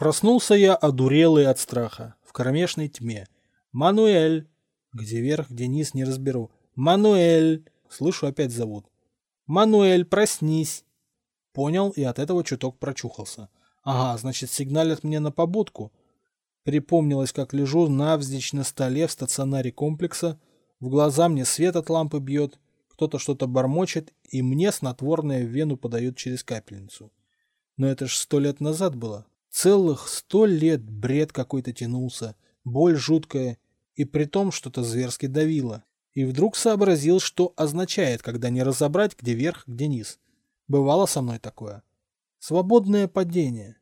Проснулся я одурелый от страха, в кромешной тьме. «Мануэль!» Где верх, где низ, не разберу. «Мануэль!» Слышу, опять зовут. «Мануэль, проснись!» Понял и от этого чуток прочухался. Ага, значит, сигналят мне на побудку. Припомнилось, как лежу навзничь на столе в стационаре комплекса. В глаза мне свет от лампы бьет, кто-то что-то бормочет, и мне снотворное в вену подают через капельницу. Но это ж сто лет назад было. Целых сто лет бред какой-то тянулся, боль жуткая, и при том что-то зверски давило. И вдруг сообразил, что означает, когда не разобрать, где верх, где низ. Бывало со мной такое. Свободное падение.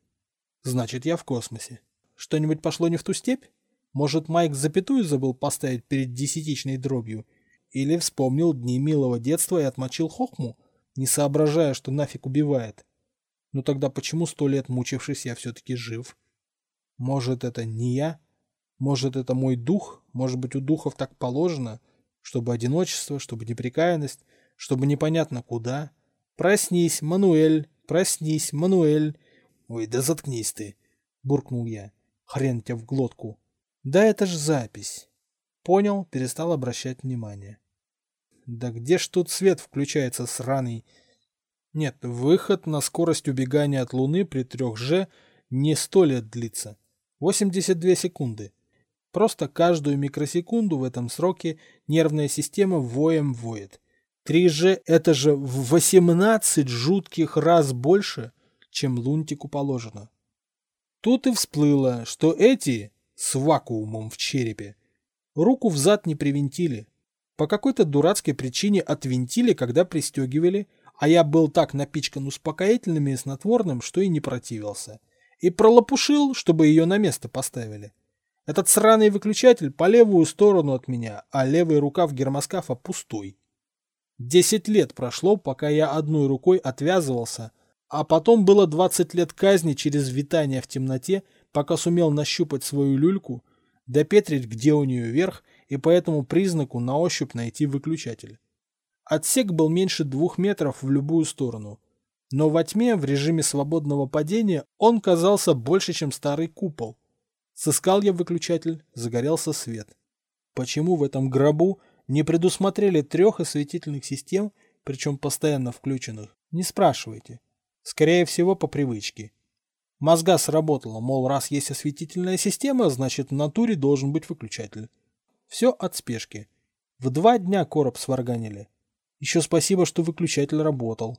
Значит, я в космосе. Что-нибудь пошло не в ту степь? Может, Майк запятую забыл поставить перед десятичной дробью? Или вспомнил дни милого детства и отмочил хохму, не соображая, что нафиг убивает? Ну тогда почему сто лет мучившись я все-таки жив? Может, это не я? Может, это мой дух? Может быть, у духов так положено? Чтобы одиночество, чтобы неприкаянность, чтобы непонятно куда? «Проснись, Мануэль! Проснись, Мануэль!» «Ой, да заткнись ты!» — буркнул я. «Хрен тебя в глотку!» «Да это ж запись!» Понял, перестал обращать внимание. «Да где ж тут свет включается сраный?» Нет, выход на скорость убегания от Луны при 3G не сто лет длится. 82 секунды. Просто каждую микросекунду в этом сроке нервная система воем воет. 3G это же в 18 жутких раз больше, чем лунтику положено. Тут и всплыло, что эти с вакуумом в черепе руку взад не привинтили. По какой-то дурацкой причине отвинтили, когда пристегивали, а я был так напичкан успокоительными и снотворным, что и не противился. И пролопушил, чтобы ее на место поставили. Этот сраный выключатель по левую сторону от меня, а левый рукав гермоскафа пустой. Десять лет прошло, пока я одной рукой отвязывался, а потом было двадцать лет казни через витание в темноте, пока сумел нащупать свою люльку, допетрить, где у нее верх, и по этому признаку на ощупь найти выключатель. Отсек был меньше двух метров в любую сторону. Но во тьме, в режиме свободного падения, он казался больше, чем старый купол. Сыскал я выключатель, загорелся свет. Почему в этом гробу не предусмотрели трех осветительных систем, причем постоянно включенных, не спрашивайте. Скорее всего, по привычке. Мозга сработала, мол, раз есть осветительная система, значит в натуре должен быть выключатель. Все от спешки. В два дня короб сварганили. Еще спасибо, что выключатель работал.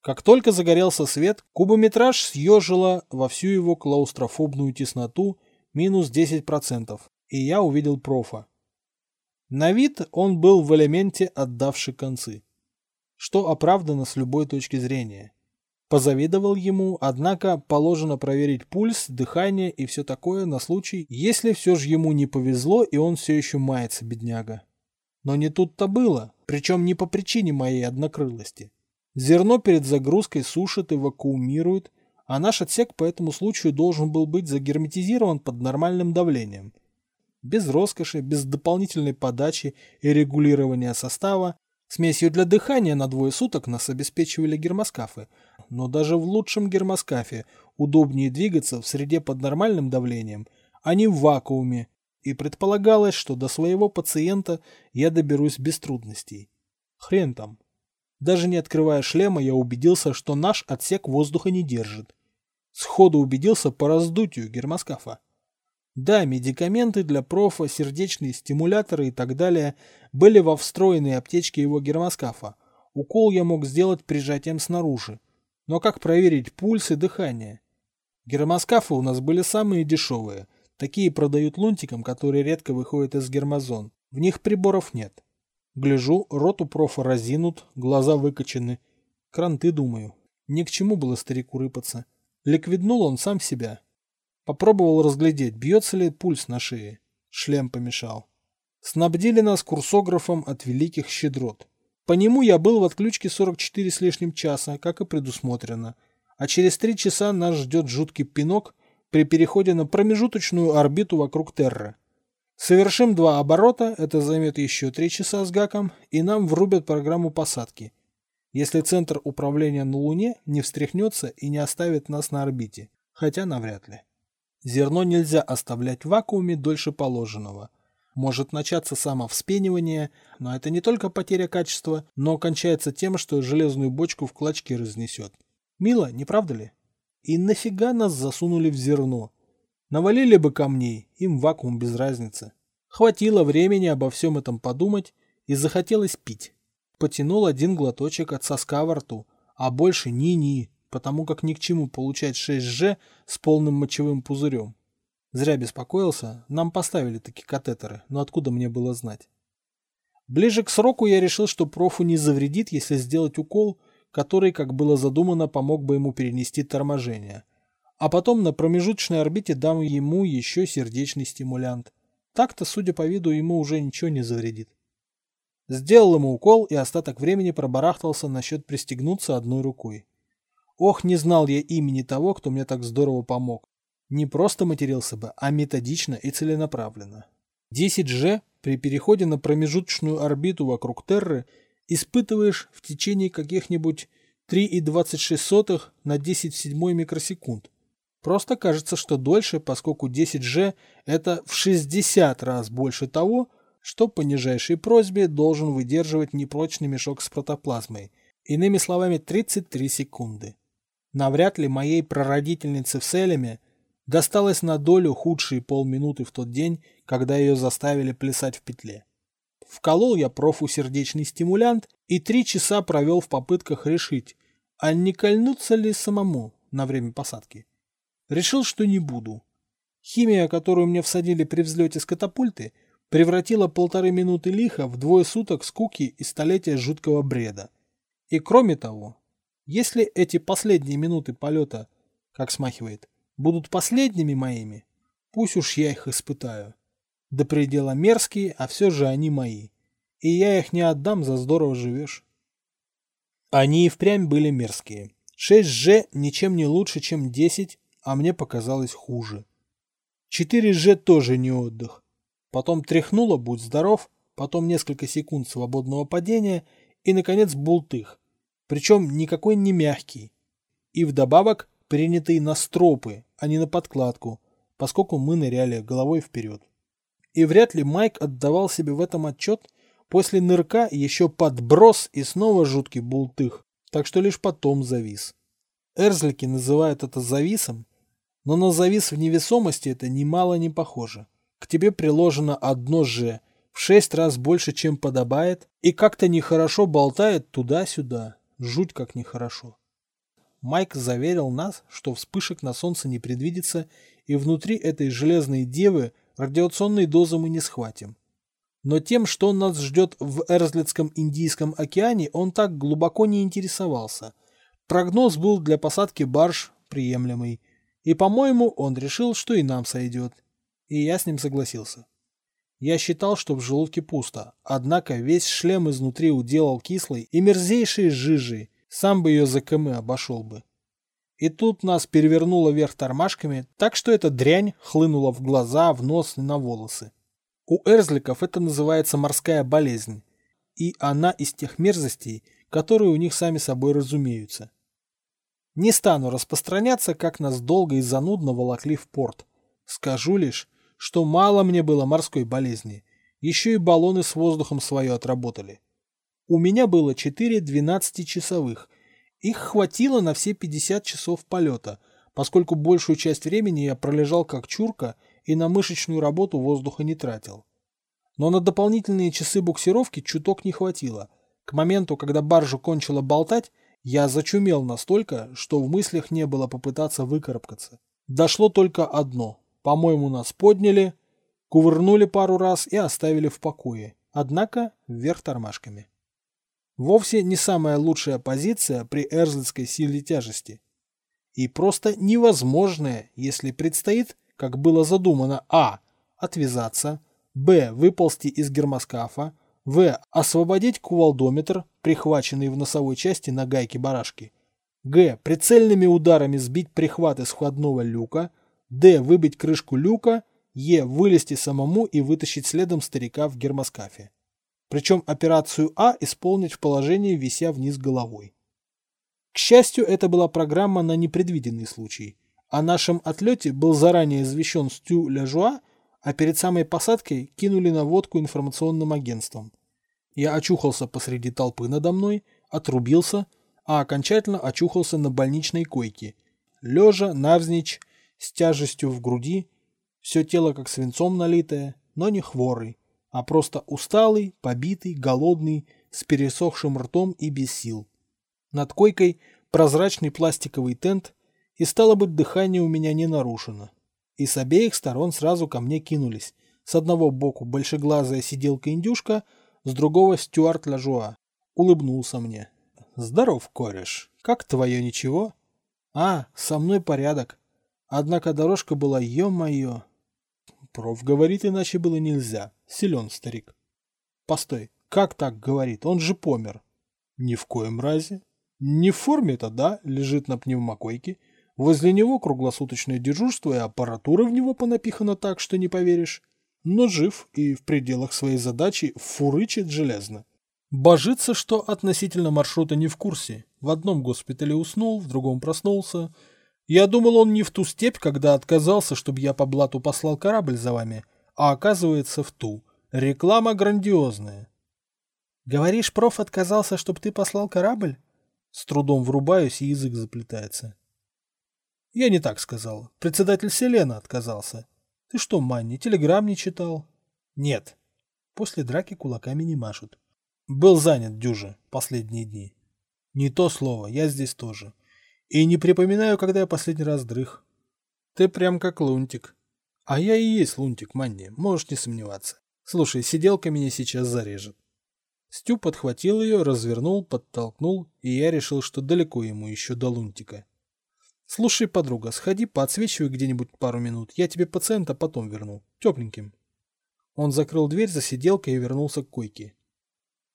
Как только загорелся свет, кубометраж съежило во всю его клаустрофобную тесноту минус 10%, и я увидел профа. На вид он был в элементе отдавший концы, что оправдано с любой точки зрения. Позавидовал ему, однако положено проверить пульс, дыхание и все такое на случай, если все же ему не повезло и он все еще мается, бедняга. Но не тут-то было, причем не по причине моей однокрылости. Зерно перед загрузкой сушит и вакуумирует, а наш отсек по этому случаю должен был быть загерметизирован под нормальным давлением – без роскоши, без дополнительной подачи и регулирования состава, смесью для дыхания на двое суток нас обеспечивали гермоскафы, но даже в лучшем гермоскафе удобнее двигаться в среде под нормальным давлением, а не в вакууме, и предполагалось, что до своего пациента я доберусь без трудностей. Хрен там. Даже не открывая шлема, я убедился, что наш отсек воздуха не держит. Сходу убедился по раздутию гермоскафа. Да, медикаменты для профа, сердечные стимуляторы и так далее были во встроенной аптечке его гермоскафа. Укол я мог сделать прижатием снаружи. Но как проверить пульс и дыхание? Гермоскафы у нас были самые дешевые. Такие продают лунтикам, которые редко выходят из гермозон. В них приборов нет. Гляжу, рот у профа разинут, глаза выкочены. Кранты, думаю. Ни к чему было старику рыпаться. Ликвиднул он сам себя. Попробовал разглядеть, бьется ли пульс на шее. Шлем помешал. Снабдили нас курсографом от великих щедрот. По нему я был в отключке 44 с лишним часа, как и предусмотрено. А через три часа нас ждет жуткий пинок при переходе на промежуточную орбиту вокруг Терры. Совершим два оборота, это займет еще три часа с гаком, и нам врубят программу посадки. Если центр управления на Луне не встряхнется и не оставит нас на орбите. Хотя навряд ли. Зерно нельзя оставлять в вакууме дольше положенного. Может начаться самовспенивание, но это не только потеря качества, но кончается тем, что железную бочку в клочки разнесет. Мило, не правда ли? И нафига нас засунули в зерно? Навалили бы камней, им вакуум без разницы. Хватило времени обо всем этом подумать и захотелось пить. Потянул один глоточек от соска во рту, а больше ни-ни, потому как ни к чему получать 6G с полным мочевым пузырем. Зря беспокоился, нам поставили такие катетеры, но откуда мне было знать? Ближе к сроку я решил, что профу не завредит, если сделать укол, который, как было задумано, помог бы ему перенести торможение. А потом на промежуточной орбите дам ему еще сердечный стимулянт. Так-то, судя по виду, ему уже ничего не завредит. Сделал ему укол и остаток времени пробарахтался насчет пристегнуться одной рукой. Ох, не знал я имени того, кто мне так здорово помог. Не просто матерился бы, а методично и целенаправленно. 10G при переходе на промежуточную орбиту вокруг Терры испытываешь в течение каких-нибудь 3,26 на 10 в 7 микросекунд. Просто кажется, что дольше, поскольку 10G это в 60 раз больше того, что по нижайшей просьбе должен выдерживать непрочный мешок с протоплазмой. Иными словами, 33 секунды. Навряд ли моей прародительнице в Селеме досталось на долю худшие полминуты в тот день, когда ее заставили плясать в петле. Вколол я профу сердечный стимулянт и три часа провел в попытках решить, а не кольнуться ли самому на время посадки. Решил, что не буду. Химия, которую мне всадили при взлете с катапульты, превратила полторы минуты лиха в двое суток скуки и столетия жуткого бреда. И кроме того, если эти последние минуты полета, как смахивает, будут последними моими, пусть уж я их испытаю. До предела мерзкие, а все же они мои. И я их не отдам, за здорово живешь. Они и впрямь были мерзкие. 6G ничем не лучше, чем 10, а мне показалось хуже. 4G тоже не отдых. Потом тряхнуло, будь здоров, потом несколько секунд свободного падения и, наконец, бултых. Причем никакой не мягкий. И вдобавок принятый на стропы, а не на подкладку, поскольку мы ныряли головой вперед. И вряд ли Майк отдавал себе в этом отчет, после нырка еще подброс и снова жуткий бултых, так что лишь потом завис. Эрзлики называют это зависом, но на завис в невесомости это немало не похоже. К тебе приложено одно «Ж», в шесть раз больше, чем подобает, и как-то нехорошо болтает туда-сюда. Жуть как нехорошо. Майк заверил нас, что вспышек на солнце не предвидится, и внутри этой железной девы радиационные дозы мы не схватим. Но тем, что нас ждет в Эрзлетском Индийском океане, он так глубоко не интересовался. Прогноз был для посадки барж приемлемый, и, по-моему, он решил, что и нам сойдет и я с ним согласился. Я считал, что в желудке пусто, однако весь шлем изнутри уделал кислой и мерзейшей жижей, сам бы ее за КМ обошел бы. И тут нас перевернуло вверх тормашками, так что эта дрянь хлынула в глаза, в нос и на волосы. У эрзликов это называется морская болезнь, и она из тех мерзостей, которые у них сами собой разумеются. Не стану распространяться, как нас долго и занудно волокли в порт. Скажу лишь, что мало мне было морской болезни. Еще и баллоны с воздухом свое отработали. У меня было 4 12-часовых. Их хватило на все 50 часов полета, поскольку большую часть времени я пролежал как чурка и на мышечную работу воздуха не тратил. Но на дополнительные часы буксировки чуток не хватило. К моменту, когда баржа кончила болтать, я зачумел настолько, что в мыслях не было попытаться выкарабкаться. Дошло только одно. По-моему, нас подняли, кувырнули пару раз и оставили в покое, однако вверх тормашками. Вовсе не самая лучшая позиция при эрзлицкой силе тяжести. И просто невозможная, если предстоит, как было задумано, а. отвязаться, б. выползти из гермоскафа, в. освободить кувалдометр, прихваченный в носовой части на гайке барашки, г. прицельными ударами сбить прихват из входного люка, Д. Выбить крышку люка. Е. Вылезти самому и вытащить следом старика в гермоскафе. Причем операцию А исполнить в положении, вися вниз головой. К счастью, это была программа на непредвиденный случай. О нашем отлете был заранее извещен Стю Ляжуа, а перед самой посадкой кинули на водку информационным агентством. Я очухался посреди толпы надо мной, отрубился, а окончательно очухался на больничной койке, лежа, навзничь, с тяжестью в груди, все тело как свинцом налитое, но не хворый, а просто усталый, побитый, голодный, с пересохшим ртом и без сил. Над койкой прозрачный пластиковый тент, и стало быть, дыхание у меня не нарушено. И с обеих сторон сразу ко мне кинулись. С одного боку большеглазая сиделка-индюшка, с другого Стюарт Ляжуа. Улыбнулся мне. «Здоров, кореш. Как твое ничего?» «А, со мной порядок. Однако дорожка была, ё-моё...» Проф говорит, иначе было нельзя. Силен старик. Постой, как так говорит? Он же помер. Ни в коем разе. Не в форме-то, да, лежит на пневмокойке. Возле него круглосуточное дежурство и аппаратура в него понапихана так, что не поверишь. Но жив и в пределах своей задачи фурычит железно. Божится, что относительно маршрута не в курсе. В одном госпитале уснул, в другом проснулся. Я думал, он не в ту степь, когда отказался, чтобы я по блату послал корабль за вами, а оказывается в ту. Реклама грандиозная. Говоришь, проф отказался, чтобы ты послал корабль? С трудом врубаюсь, и язык заплетается. Я не так сказал. Председатель Селена отказался. Ты что, Манни, телеграмм не читал? Нет. После драки кулаками не машут. Был занят дюже последние дни. Не то слово, я здесь тоже. И не припоминаю, когда я последний раз дрых. Ты прям как лунтик. А я и есть лунтик, Манни, можешь не сомневаться. Слушай, сиделка меня сейчас зарежет. Стю подхватил ее, развернул, подтолкнул, и я решил, что далеко ему еще до лунтика. Слушай, подруга, сходи, поотсвечивай где-нибудь пару минут, я тебе пациента потом верну, тепленьким. Он закрыл дверь за сиделкой и вернулся к койке.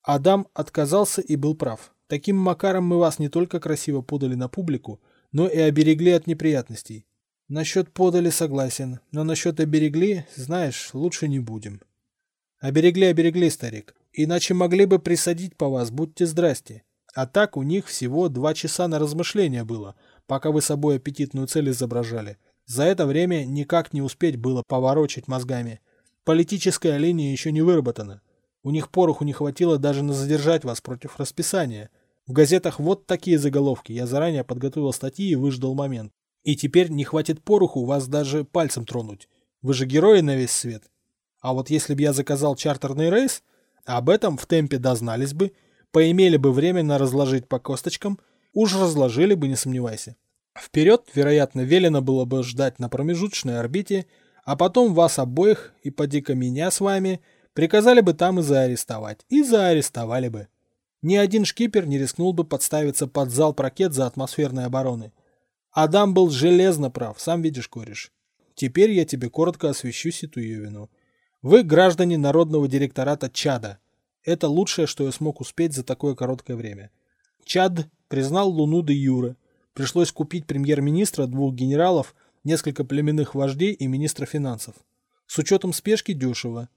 Адам отказался и был прав. Таким макаром мы вас не только красиво подали на публику, но и оберегли от неприятностей. Насчет подали согласен, но насчет оберегли, знаешь, лучше не будем. Оберегли, оберегли, старик. Иначе могли бы присадить по вас, будьте здрасте. А так у них всего два часа на размышления было, пока вы собой аппетитную цель изображали. За это время никак не успеть было поворочить мозгами. Политическая линия еще не выработана. У них пороху не хватило даже на задержать вас против расписания. В газетах вот такие заголовки. Я заранее подготовил статьи и выждал момент. И теперь не хватит пороху вас даже пальцем тронуть. Вы же герои на весь свет. А вот если бы я заказал чартерный рейс, об этом в темпе дознались бы, поимели бы время на разложить по косточкам, уж разложили бы, не сомневайся. Вперед, вероятно, велено было бы ждать на промежуточной орбите, а потом вас обоих и поди-ка меня с вами – Приказали бы там и заарестовать. И заарестовали бы. Ни один шкипер не рискнул бы подставиться под залп ракет за атмосферной обороны. Адам был железно прав, сам видишь, кореш. Теперь я тебе коротко освещу ситуевину. Вы граждане Народного директората ЧАДа. Это лучшее, что я смог успеть за такое короткое время. ЧАД признал Луну де Юре. Пришлось купить премьер-министра, двух генералов, несколько племенных вождей и министра финансов. С учетом спешки дешево.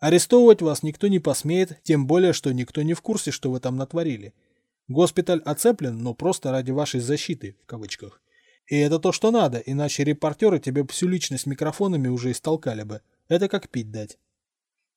Арестовывать вас никто не посмеет, тем более, что никто не в курсе, что вы там натворили. Госпиталь оцеплен, но просто ради вашей защиты, в кавычках. И это то, что надо, иначе репортеры тебе всю личность микрофонами уже истолкали бы. Это как пить дать.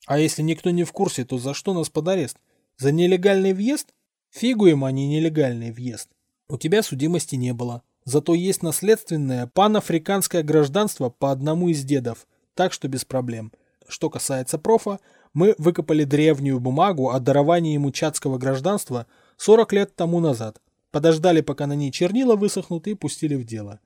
А если никто не в курсе, то за что нас под арест? За нелегальный въезд? Фигу им, а не нелегальный въезд. У тебя судимости не было. Зато есть наследственное панафриканское гражданство по одному из дедов, так что без проблем. Что касается профа, мы выкопали древнюю бумагу о даровании ему чатского гражданства 40 лет тому назад, подождали, пока на ней чернила высохнут и пустили в дело.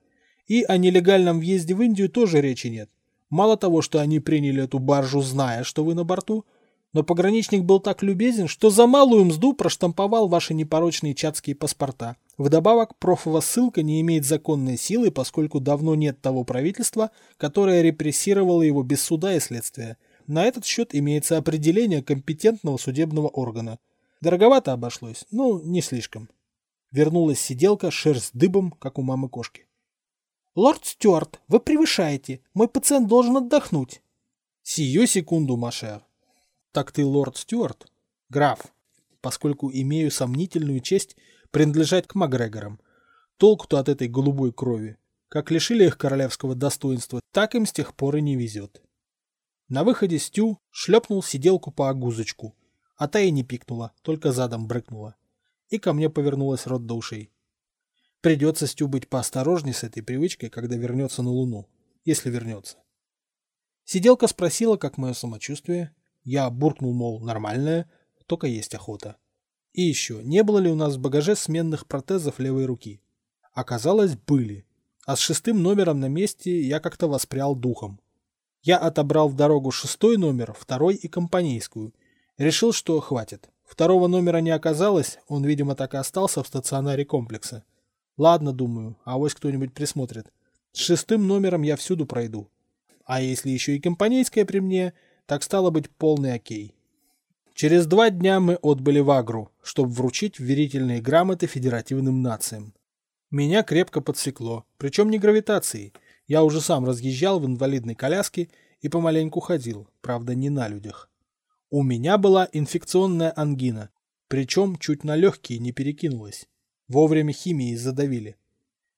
И о нелегальном въезде в Индию тоже речи нет. Мало того, что они приняли эту баржу, зная, что вы на борту, но пограничник был так любезен, что за малую мзду проштамповал ваши непорочные чатские паспорта. Вдобавок, профова ссылка не имеет законной силы, поскольку давно нет того правительства, которое репрессировало его без суда и следствия. На этот счет имеется определение компетентного судебного органа. Дороговато обошлось, но не слишком. Вернулась сиделка, шерсть дыбом, как у мамы кошки. «Лорд Стюарт, вы превышаете. Мой пациент должен отдохнуть». «Сию секунду, Машер». «Так ты лорд Стюарт?» «Граф, поскольку имею сомнительную честь принадлежать к Макгрегорам. Толку-то от этой голубой крови. Как лишили их королевского достоинства, так им с тех пор и не везет. На выходе Стю шлепнул сиделку по огузочку, а та и не пикнула, только задом брыкнула. И ко мне повернулась рот до ушей. Придется Стю быть поосторожней с этой привычкой, когда вернется на Луну, если вернется. Сиделка спросила, как мое самочувствие. Я буркнул, мол, нормальное, только есть охота. И еще, не было ли у нас в багаже сменных протезов левой руки? Оказалось, были. А с шестым номером на месте я как-то воспрял духом. Я отобрал в дорогу шестой номер, второй и компанейскую. Решил, что хватит. Второго номера не оказалось, он, видимо, так и остался в стационаре комплекса. Ладно, думаю, а авось кто-нибудь присмотрит. С шестым номером я всюду пройду. А если еще и компанейская при мне, так стало быть полный окей. Через два дня мы отбыли в Агру, чтобы вручить верительные грамоты федеративным нациям. Меня крепко подсекло, причем не гравитацией. Я уже сам разъезжал в инвалидной коляске и помаленьку ходил, правда не на людях. У меня была инфекционная ангина, причем чуть на легкие не перекинулась. Вовремя химией задавили.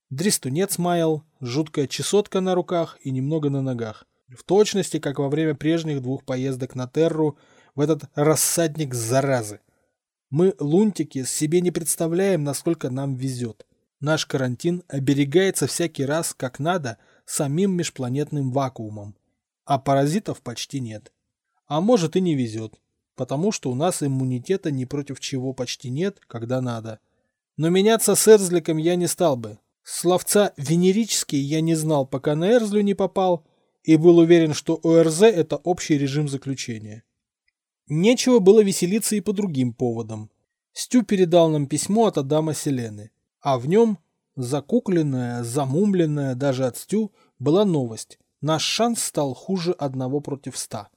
Дристунец маял, жуткая чесотка на руках и немного на ногах. В точности, как во время прежних двух поездок на Терру в этот рассадник заразы. Мы, лунтики, себе не представляем, насколько нам везет. Наш карантин оберегается всякий раз, как надо, самим межпланетным вакуумом. А паразитов почти нет. А может и не везет, потому что у нас иммунитета ни против чего почти нет, когда надо. Но меняться с Эрзликом я не стал бы. Словца «венерический» я не знал, пока на Эрзлю не попал, и был уверен, что ОРЗ – это общий режим заключения. Нечего было веселиться и по другим поводам. Стю передал нам письмо от Адама Селены, а в нем, закукленная, замумленная даже от Стю, была новость. Наш шанс стал хуже одного против ста.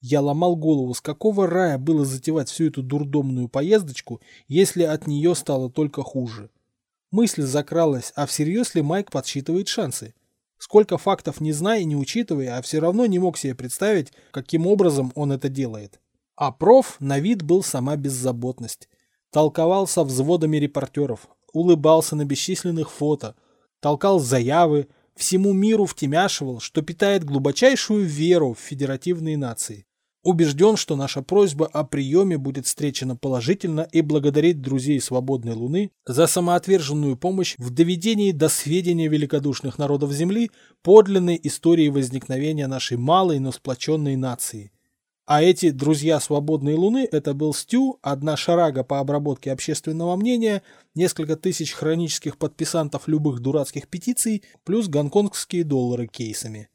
Я ломал голову, с какого рая было затевать всю эту дурдомную поездочку, если от нее стало только хуже. Мысль закралась, а всерьез ли Майк подсчитывает шансы? Сколько фактов не зная и не учитывая, а все равно не мог себе представить, каким образом он это делает. А проф на вид был сама беззаботность. Толковал со взводами репортеров, улыбался на бесчисленных фото, толкал заявы, всему миру втемяшивал, что питает глубочайшую веру в федеративные нации. Убежден, что наша просьба о приеме будет встречена положительно и благодарит друзей Свободной Луны за самоотверженную помощь в доведении до сведения великодушных народов Земли подлинной истории возникновения нашей малой, но сплоченной нации. А эти друзья Свободной Луны – это был Стю, одна шарага по обработке общественного мнения, несколько тысяч хронических подписантов любых дурацких петиций, плюс гонконгские доллары кейсами.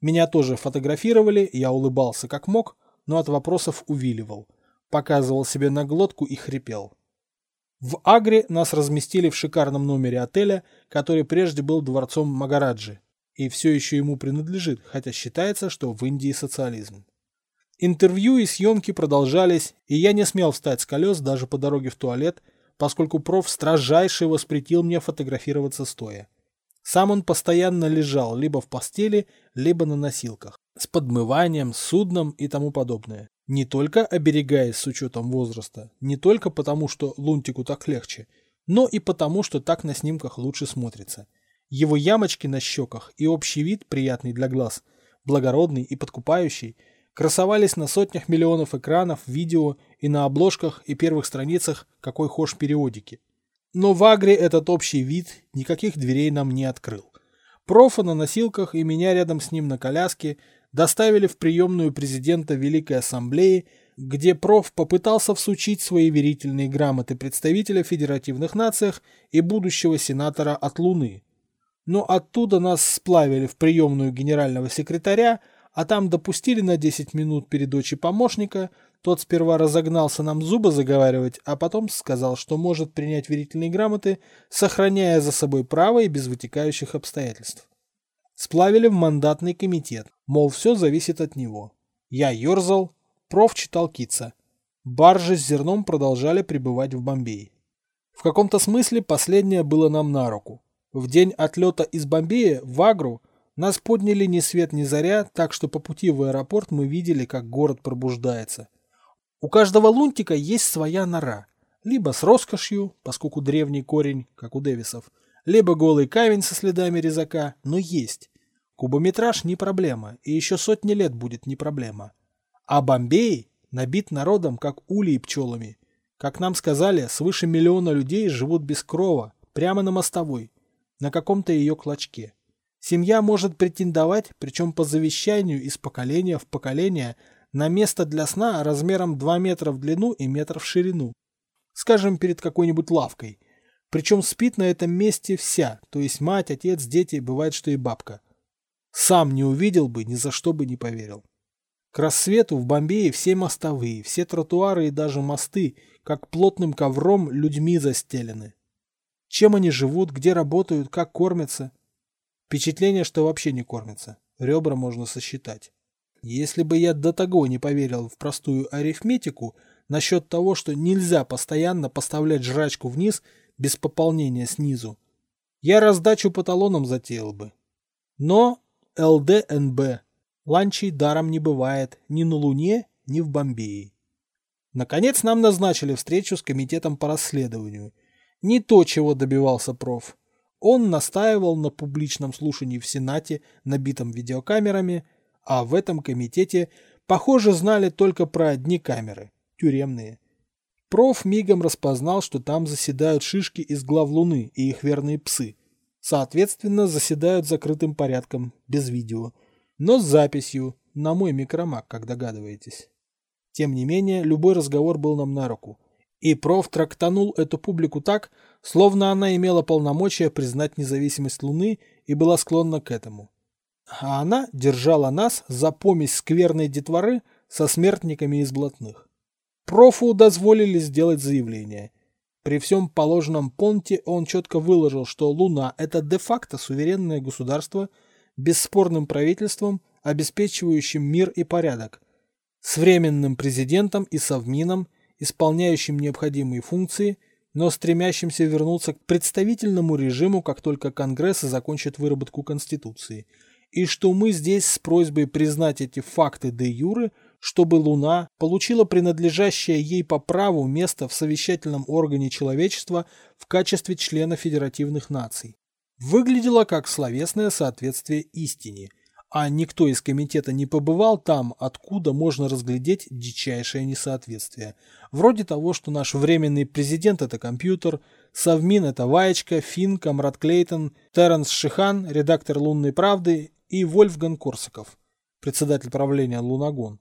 Меня тоже фотографировали, я улыбался как мог, но от вопросов увиливал. Показывал себе на глотку и хрипел. В Агре нас разместили в шикарном номере отеля, который прежде был дворцом Магараджи, и все еще ему принадлежит, хотя считается, что в Индии социализм. Интервью и съемки продолжались, и я не смел встать с колес даже по дороге в туалет, поскольку проф строжайше воспретил мне фотографироваться стоя. Сам он постоянно лежал либо в постели, либо на носилках, с подмыванием, судном и тому подобное. Не только оберегаясь с учетом возраста, не только потому, что Лунтику так легче, но и потому, что так на снимках лучше смотрится. Его ямочки на щеках и общий вид, приятный для глаз, благородный и подкупающий, красовались на сотнях миллионов экранов, видео и на обложках и первых страницах какой хошь периодики. Но в Агре этот общий вид никаких дверей нам не открыл. Профа на носилках и меня рядом с ним на коляске доставили в приемную президента Великой Ассамблеи, где проф попытался всучить свои верительные грамоты представителя федеративных нациях и будущего сенатора от Луны. Но оттуда нас сплавили в приемную генерального секретаря, а там допустили на 10 минут перед очи помощника – тот сперва разогнался нам зубы заговаривать, а потом сказал, что может принять верительные грамоты, сохраняя за собой право и без вытекающих обстоятельств. Сплавили в мандатный комитет, мол, все зависит от него. Я ерзал, проф читал Кица. Баржи с зерном продолжали пребывать в Бомбее. В каком-то смысле последнее было нам на руку. В день отлета из Бомбея в Агру нас подняли ни свет ни заря, так что по пути в аэропорт мы видели, как город пробуждается – у каждого лунтика есть своя нора. Либо с роскошью, поскольку древний корень, как у Дэвисов, либо голый камень со следами резака, но есть. Кубометраж не проблема, и еще сотни лет будет не проблема. А Бомбей набит народом, как улей пчелами. Как нам сказали, свыше миллиона людей живут без крова, прямо на мостовой, на каком-то ее клочке. Семья может претендовать, причем по завещанию из поколения в поколение, на место для сна размером 2 метра в длину и метр в ширину. Скажем, перед какой-нибудь лавкой. Причем спит на этом месте вся, то есть мать, отец, дети, бывает, что и бабка. Сам не увидел бы, ни за что бы не поверил. К рассвету в Бомбее все мостовые, все тротуары и даже мосты, как плотным ковром, людьми застелены. Чем они живут, где работают, как кормятся. Впечатление, что вообще не кормятся. Ребра можно сосчитать. Если бы я до того не поверил в простую арифметику насчет того, что нельзя постоянно поставлять жрачку вниз без пополнения снизу, я раздачу по талонам затеял бы. Но ЛДНБ ланчей даром не бывает ни на Луне, ни в Бомбее. Наконец нам назначили встречу с комитетом по расследованию. Не то, чего добивался проф. Он настаивал на публичном слушании в Сенате, набитом видеокамерами, а в этом комитете, похоже, знали только про одни камеры, тюремные. Проф мигом распознал, что там заседают шишки из глав Луны и их верные псы. Соответственно, заседают закрытым порядком, без видео, но с записью, на мой микромак, как догадываетесь. Тем не менее, любой разговор был нам на руку. И проф трактанул эту публику так, словно она имела полномочия признать независимость Луны и была склонна к этому а она держала нас за помесь скверной детворы со смертниками из блатных. Профу дозволили сделать заявление. При всем положенном понте он четко выложил, что Луна – это де-факто суверенное государство, бесспорным правительством, обеспечивающим мир и порядок, с временным президентом и совмином, исполняющим необходимые функции, но стремящимся вернуться к представительному режиму, как только Конгресс закончит выработку Конституции – и что мы здесь с просьбой признать эти факты де юры, чтобы Луна получила принадлежащее ей по праву место в совещательном органе человечества в качестве члена федеративных наций. Выглядело как словесное соответствие истине, а никто из комитета не побывал там, откуда можно разглядеть дичайшее несоответствие. Вроде того, что наш временный президент – это компьютер, Совмин – это Ваечка, Финн, Камрад Клейтон, Терренс Шихан, редактор «Лунной правды» и Вольфган Корсаков, председатель правления Лунагон,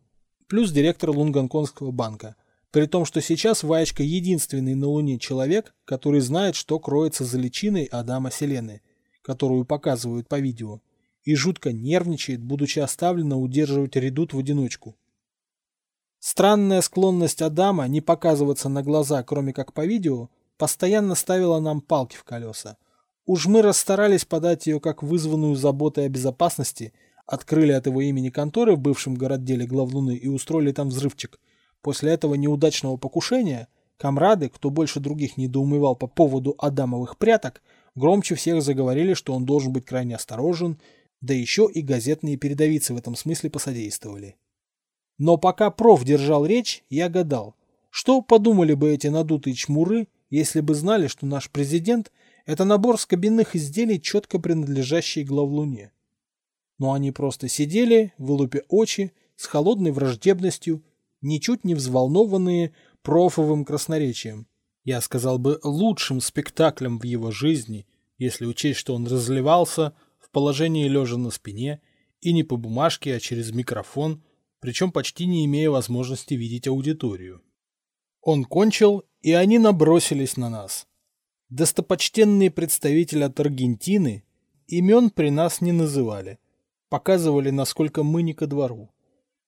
плюс директор Лунгонконгского банка. При том, что сейчас Ваечка единственный на Луне человек, который знает, что кроется за личиной Адама Селены, которую показывают по видео, и жутко нервничает, будучи оставлена удерживать редут в одиночку. Странная склонность Адама не показываться на глаза, кроме как по видео, постоянно ставила нам палки в колеса. Уж мы расстарались подать ее как вызванную заботой о безопасности, открыли от его имени конторы в бывшем городделе главлуны и устроили там взрывчик. После этого неудачного покушения комрады, кто больше других недоумевал по поводу Адамовых пряток, громче всех заговорили, что он должен быть крайне осторожен, да еще и газетные передовицы в этом смысле посодействовали. Но пока проф держал речь, я гадал, что подумали бы эти надутые чмуры, если бы знали, что наш президент – это набор скобяных изделий, четко принадлежащий главлуне. Но они просто сидели, вылупя очи, с холодной враждебностью, ничуть не взволнованные профовым красноречием. Я сказал бы, лучшим спектаклем в его жизни, если учесть, что он разливался в положении лежа на спине, и не по бумажке, а через микрофон, причем почти не имея возможности видеть аудиторию. Он кончил, и они набросились на нас. Достопочтенные представители от Аргентины имен при нас не называли. Показывали, насколько мы не ко двору.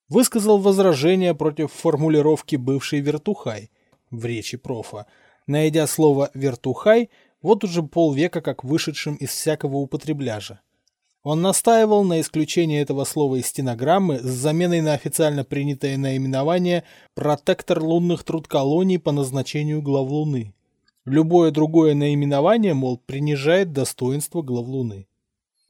Высказал возражение против формулировки «бывший вертухай» в речи профа, найдя слово «вертухай» вот уже полвека как вышедшим из всякого употребляжа. Он настаивал на исключении этого слова из стенограммы с заменой на официально принятое наименование «протектор лунных трудколоний по назначению глав Луны». Любое другое наименование, мол, принижает достоинство главлуны.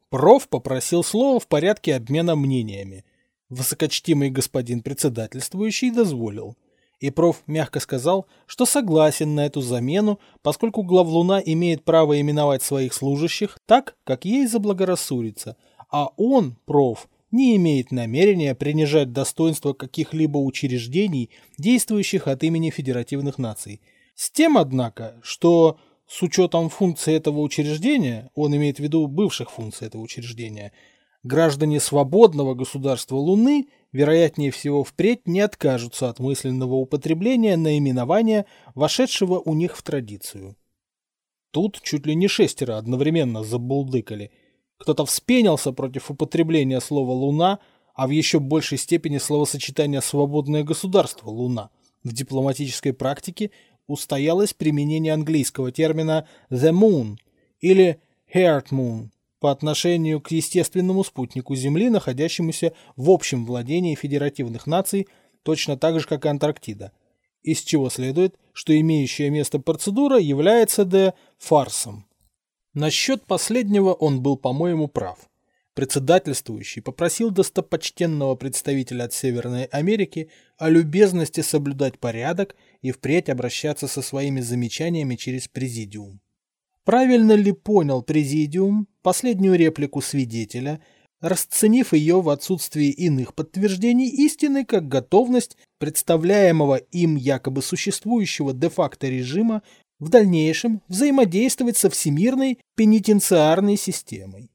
Проф попросил слова в порядке обмена мнениями. Высокочтимый господин председательствующий дозволил. И проф мягко сказал, что согласен на эту замену, поскольку главлуна имеет право именовать своих служащих так, как ей заблагорассудится, а он, проф, не имеет намерения принижать достоинство каких-либо учреждений, действующих от имени федеративных наций. С тем, однако, что с учетом функции этого учреждения, он имеет в виду бывших функций этого учреждения, граждане свободного государства Луны, вероятнее всего, впредь не откажутся от мысленного употребления наименования, вошедшего у них в традицию. Тут чуть ли не шестеро одновременно забулдыкали – кто-то вспенился против употребления слова «луна», а в еще большей степени словосочетание «свободное государство Луна». В дипломатической практике устоялось применение английского термина «the moon» или «heart moon» по отношению к естественному спутнику Земли, находящемуся в общем владении федеративных наций, точно так же, как и Антарктида, из чего следует, что имеющая место процедура является де фарсом. Насчет последнего он был, по-моему, прав. Председательствующий попросил достопочтенного представителя от Северной Америки о любезности соблюдать порядок и впредь обращаться со своими замечаниями через президиум. Правильно ли понял президиум последнюю реплику свидетеля, расценив ее в отсутствии иных подтверждений истины как готовность представляемого им якобы существующего де-факто режима в дальнейшем взаимодействовать со всемирной пенитенциарной системой.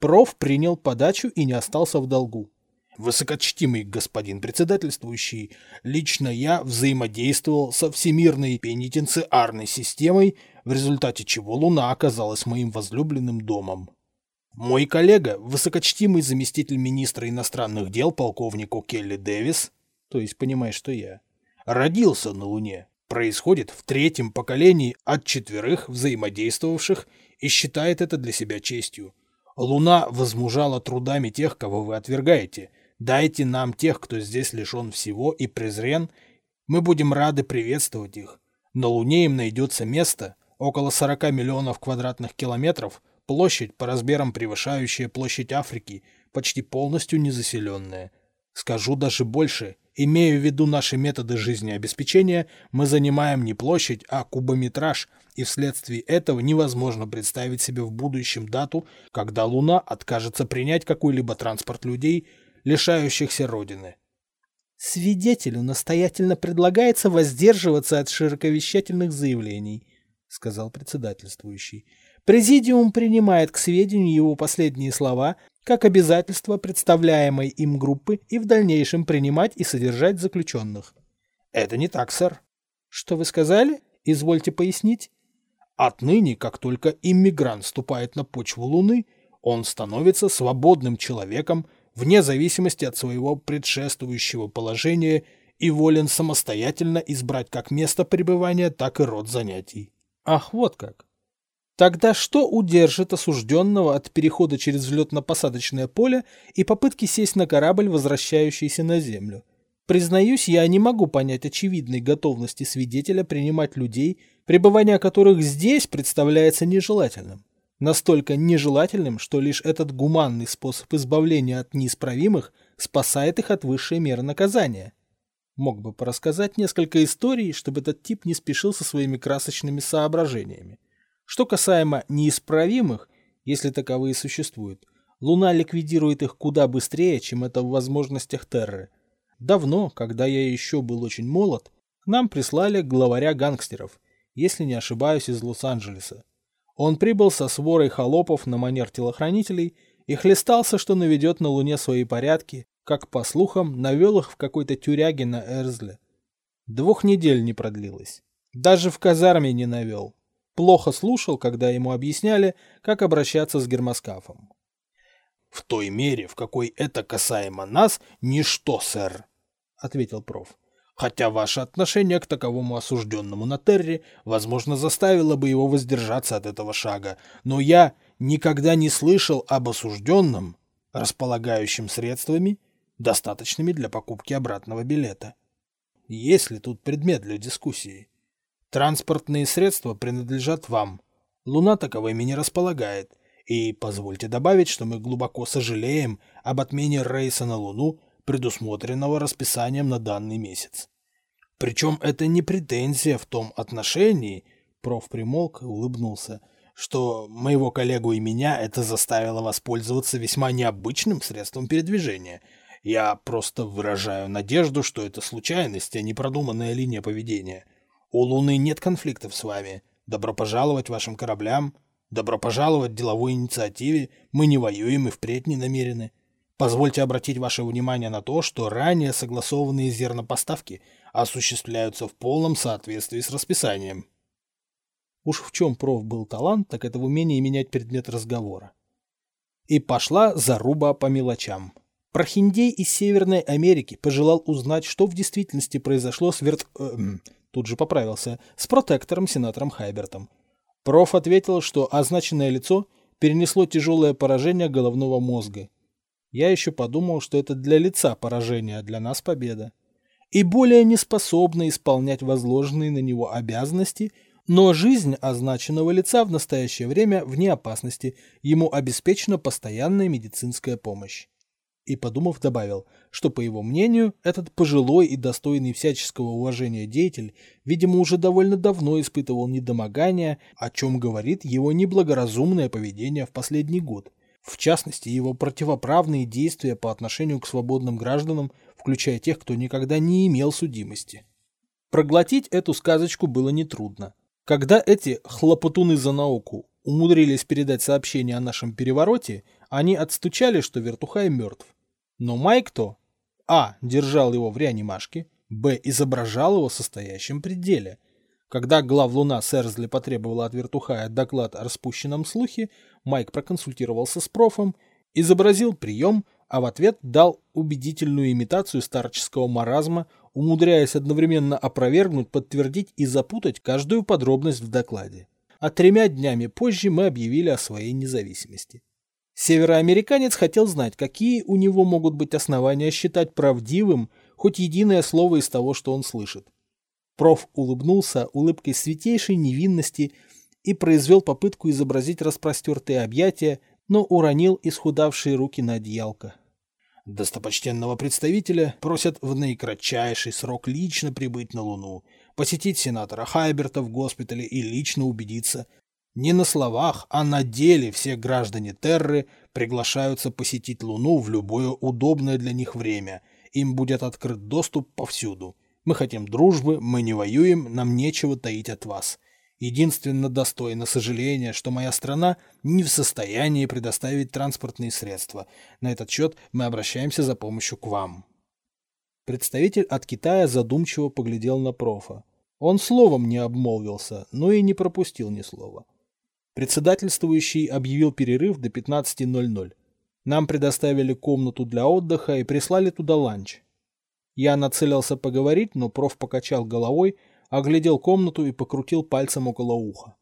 Проф принял подачу и не остался в долгу. Высокочтимый господин председательствующий, лично я взаимодействовал со всемирной пенитенциарной системой, в результате чего Луна оказалась моим возлюбленным домом. Мой коллега, высокочтимый заместитель министра иностранных дел полковник Келли Дэвис, то есть понимаешь, что я, родился на Луне происходит в третьем поколении от четверых взаимодействовавших и считает это для себя честью. Луна возмужала трудами тех, кого вы отвергаете. Дайте нам тех, кто здесь лишен всего и презрен. Мы будем рады приветствовать их. На Луне им найдется место, около 40 миллионов квадратных километров, площадь по размерам превышающая площадь Африки, почти полностью незаселенная. Скажу даже больше, Имея в виду наши методы жизнеобеспечения, мы занимаем не площадь, а кубометраж, и вследствие этого невозможно представить себе в будущем дату, когда Луна откажется принять какой-либо транспорт людей, лишающихся Родины. «Свидетелю настоятельно предлагается воздерживаться от широковещательных заявлений», — сказал председательствующий. «Президиум принимает к сведению его последние слова как обязательство представляемой им группы и в дальнейшем принимать и содержать заключенных. Это не так, сэр. Что вы сказали? Извольте пояснить. Отныне, как только иммигрант ступает на почву Луны, он становится свободным человеком вне зависимости от своего предшествующего положения и волен самостоятельно избрать как место пребывания, так и род занятий. Ах, вот как. Тогда что удержит осужденного от перехода через взлетно-посадочное поле и попытки сесть на корабль, возвращающийся на Землю? Признаюсь, я не могу понять очевидной готовности свидетеля принимать людей, пребывание которых здесь представляется нежелательным. Настолько нежелательным, что лишь этот гуманный способ избавления от неисправимых спасает их от высшей меры наказания. Мог бы порассказать несколько историй, чтобы этот тип не спешил со своими красочными соображениями. Что касаемо неисправимых, если таковые существуют, Луна ликвидирует их куда быстрее, чем это в возможностях Терры. Давно, когда я еще был очень молод, к нам прислали главаря гангстеров, если не ошибаюсь, из Лос-Анджелеса. Он прибыл со сворой холопов на манер телохранителей и хлестался, что наведет на Луне свои порядки, как, по слухам, навел их в какой-то тюряге на Эрзле. Двух недель не продлилось. Даже в казарме не навел плохо слушал, когда ему объясняли, как обращаться с гермоскафом. «В той мере, в какой это касаемо нас, ничто, сэр», — ответил проф. «Хотя ваше отношение к таковому осужденному на Терре, возможно, заставило бы его воздержаться от этого шага, но я никогда не слышал об осужденном, располагающем средствами, достаточными для покупки обратного билета. Есть ли тут предмет для дискуссии?» Транспортные средства принадлежат вам. Луна таковыми не располагает. И позвольте добавить, что мы глубоко сожалеем об отмене рейса на Луну, предусмотренного расписанием на данный месяц. Причем это не претензия в том отношении, проф примолк и улыбнулся, что моего коллегу и меня это заставило воспользоваться весьма необычным средством передвижения. Я просто выражаю надежду, что это случайность, а не продуманная линия поведения. У Луны нет конфликтов с вами. Добро пожаловать вашим кораблям. Добро пожаловать деловой инициативе. Мы не воюем и впредь не намерены. Позвольте обратить ваше внимание на то, что ранее согласованные зернопоставки осуществляются в полном соответствии с расписанием. Уж в чем проф был талант, так это в умении менять предмет разговора. И пошла заруба по мелочам. Прохиндей из Северной Америки пожелал узнать, что в действительности произошло с верт... Э, тут же поправился, с протектором-сенатором Хайбертом. Проф ответил, что означенное лицо перенесло тяжелое поражение головного мозга. Я еще подумал, что это для лица поражение, а для нас победа. И более не способна исполнять возложенные на него обязанности – но жизнь означенного лица в настоящее время вне опасности, ему обеспечена постоянная медицинская помощь. И, подумав, добавил, что, по его мнению, этот пожилой и достойный всяческого уважения деятель, видимо, уже довольно давно испытывал недомогание, о чем говорит его неблагоразумное поведение в последний год. В частности, его противоправные действия по отношению к свободным гражданам, включая тех, кто никогда не имел судимости. Проглотить эту сказочку было нетрудно. Когда эти хлопотуны за науку умудрились передать сообщение о нашем перевороте, они отстучали, что Вертухай мертв. Но Майк-то А. держал его в реанимашке, Б. изображал его состоящим пределе. Когда главлуна Сэрзли потребовала от Вертухая доклад о распущенном слухе, Майк проконсультировался с профом, изобразил прием, а в ответ дал убедительную имитацию старческого маразма, умудряясь одновременно опровергнуть, подтвердить и запутать каждую подробность в докладе. А тремя днями позже мы объявили о своей независимости. Североамериканец хотел знать, какие у него могут быть основания считать правдивым хоть единое слово из того, что он слышит. Проф улыбнулся улыбкой святейшей невинности и произвел попытку изобразить распростертые объятия, но уронил исхудавшие руки на одеялко. Достопочтенного представителя просят в наикратчайший срок лично прибыть на Луну, посетить сенатора Хайберта в госпитале и лично убедиться. Не на словах, а на деле все граждане Терры приглашаются посетить Луну в любое удобное для них время. Им будет открыт доступ повсюду. Мы хотим дружбы, мы не воюем, нам нечего таить от вас. Единственно достойно сожаления, что моя страна не в состоянии предоставить транспортные средства. На этот счет мы обращаемся за помощью к вам. Представитель от Китая задумчиво поглядел на профа. Он словом не обмолвился, но и не пропустил ни слова. Председательствующий объявил перерыв до 15.00. Нам предоставили комнату для отдыха и прислали туда ланч. Я нацелился поговорить, но проф покачал головой, оглядел комнату и покрутил пальцем около уха.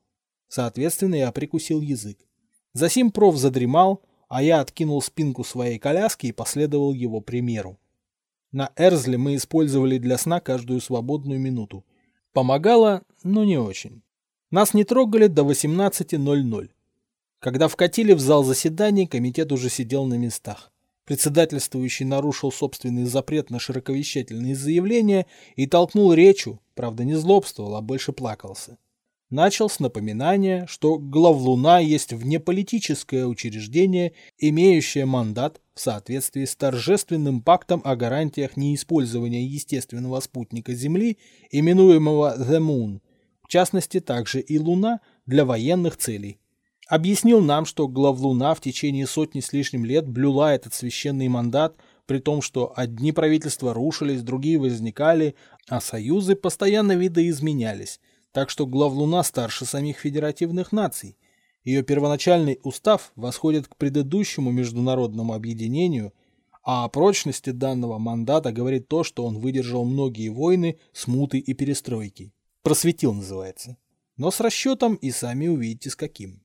Соответственно, я прикусил язык. Засим проф задремал, а я откинул спинку своей коляски и последовал его примеру. На Эрзле мы использовали для сна каждую свободную минуту. Помогало, но не очень. Нас не трогали до 18.00. Когда вкатили в зал заседаний, комитет уже сидел на местах. Председательствующий нарушил собственный запрет на широковещательные заявления и толкнул речью, правда не злобствовал, а больше плакался. Начал с напоминания, что главлуна есть внеполитическое учреждение, имеющее мандат в соответствии с торжественным пактом о гарантиях неиспользования естественного спутника Земли, именуемого The Moon, в частности также и Луна для военных целей объяснил нам, что главлуна в течение сотни с лишним лет блюла этот священный мандат, при том, что одни правительства рушились, другие возникали, а союзы постоянно видоизменялись, так что главлуна старше самих федеративных наций. Ее первоначальный устав восходит к предыдущему международному объединению, а о прочности данного мандата говорит то, что он выдержал многие войны, смуты и перестройки. Просветил называется. Но с расчетом и сами увидите с каким.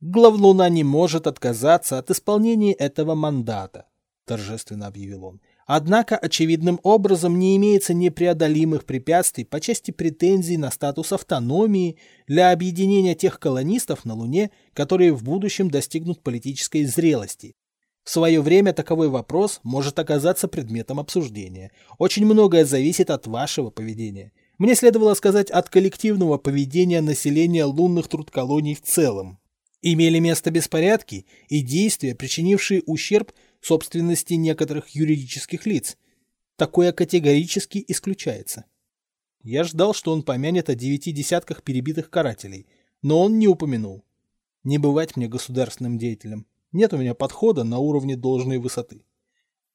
Главлуна не может отказаться от исполнения этого мандата, торжественно объявил он. Однако очевидным образом не имеется непреодолимых препятствий по части претензий на статус автономии для объединения тех колонистов на Луне, которые в будущем достигнут политической зрелости. В свое время таковой вопрос может оказаться предметом обсуждения. Очень многое зависит от вашего поведения. Мне следовало сказать от коллективного поведения населения лунных трудколоний в целом. Имели место беспорядки и действия, причинившие ущерб собственности некоторых юридических лиц. Такое категорически исключается. Я ждал, что он помянет о девяти десятках перебитых карателей, но он не упомянул. Не бывать мне государственным деятелем. Нет у меня подхода на уровне должной высоты.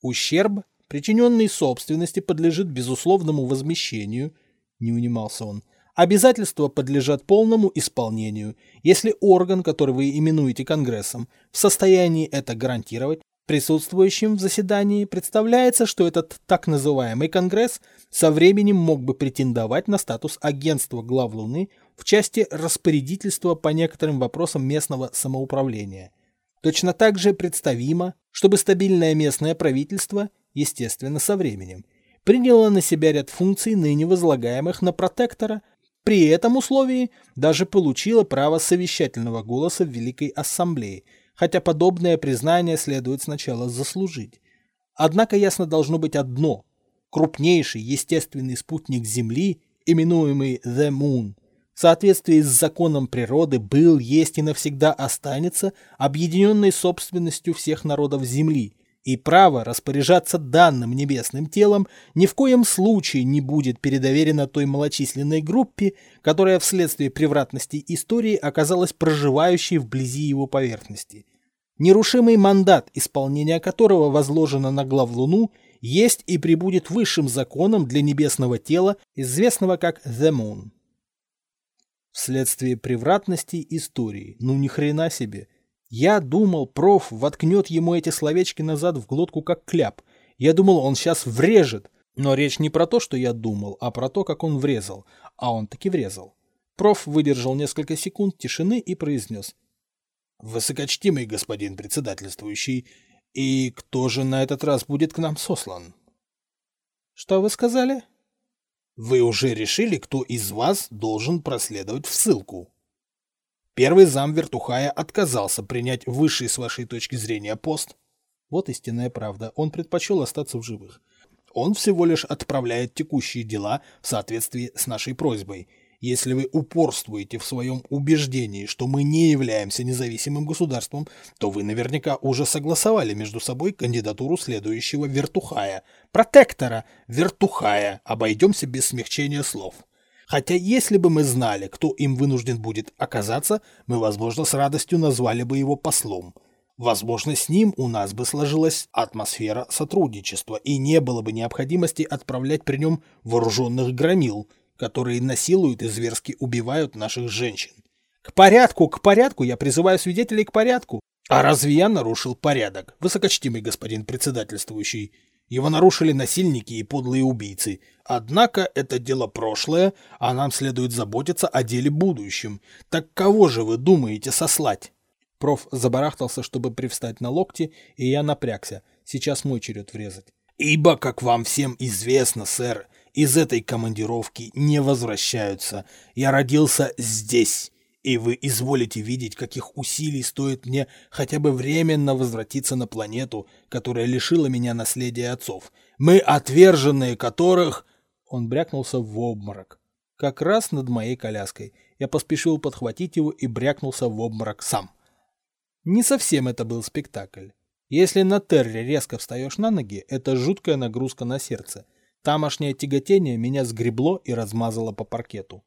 Ущерб, причиненный собственности, подлежит безусловному возмещению, не унимался он. Обязательства подлежат полному исполнению, если орган, который вы именуете Конгрессом, в состоянии это гарантировать, Присутствующим в заседании представляется, что этот так называемый Конгресс со временем мог бы претендовать на статус агентства глав Луны в части распорядительства по некоторым вопросам местного самоуправления. Точно так же представимо, чтобы стабильное местное правительство, естественно, со временем, приняло на себя ряд функций, ныне возлагаемых на протектора, при этом условии даже получило право совещательного голоса в Великой Ассамблее – хотя подобное признание следует сначала заслужить. Однако ясно должно быть одно. Крупнейший естественный спутник Земли, именуемый The Moon, в соответствии с законом природы был, есть и навсегда останется объединенной собственностью всех народов Земли, и право распоряжаться данным небесным телом ни в коем случае не будет передоверено той малочисленной группе, которая вследствие превратности истории оказалась проживающей вблизи его поверхности нерушимый мандат, исполнения которого возложено на главлуну, есть и прибудет высшим законом для небесного тела, известного как The Moon. Вследствие превратности истории, ну ни хрена себе. Я думал, проф воткнет ему эти словечки назад в глотку как кляп. Я думал, он сейчас врежет. Но речь не про то, что я думал, а про то, как он врезал. А он таки врезал. Проф выдержал несколько секунд тишины и произнес. Высокочтимый господин председательствующий, и кто же на этот раз будет к нам сослан? Что вы сказали? Вы уже решили, кто из вас должен проследовать в ссылку? Первый зам Вертухая отказался принять высший с вашей точки зрения пост. Вот истинная правда. Он предпочел остаться в живых. Он всего лишь отправляет текущие дела в соответствии с нашей просьбой – если вы упорствуете в своем убеждении, что мы не являемся независимым государством, то вы наверняка уже согласовали между собой кандидатуру следующего вертухая. Протектора вертухая. Обойдемся без смягчения слов. Хотя если бы мы знали, кто им вынужден будет оказаться, мы, возможно, с радостью назвали бы его послом. Возможно, с ним у нас бы сложилась атмосфера сотрудничества, и не было бы необходимости отправлять при нем вооруженных громил – которые насилуют и зверски убивают наших женщин. К порядку, к порядку, я призываю свидетелей к порядку. А разве я нарушил порядок, высокочтимый господин председательствующий? Его нарушили насильники и подлые убийцы. Однако это дело прошлое, а нам следует заботиться о деле будущем. Так кого же вы думаете сослать? Проф забарахтался, чтобы привстать на локти, и я напрягся. Сейчас мой черед врезать. Ибо, как вам всем известно, сэр, из этой командировки не возвращаются. Я родился здесь, и вы изволите видеть, каких усилий стоит мне хотя бы временно возвратиться на планету, которая лишила меня наследия отцов. Мы отверженные которых...» Он брякнулся в обморок. Как раз над моей коляской. Я поспешил подхватить его и брякнулся в обморок сам. Не совсем это был спектакль. Если на Терре резко встаешь на ноги, это жуткая нагрузка на сердце – Тамошнее тяготение меня сгребло и размазало по паркету.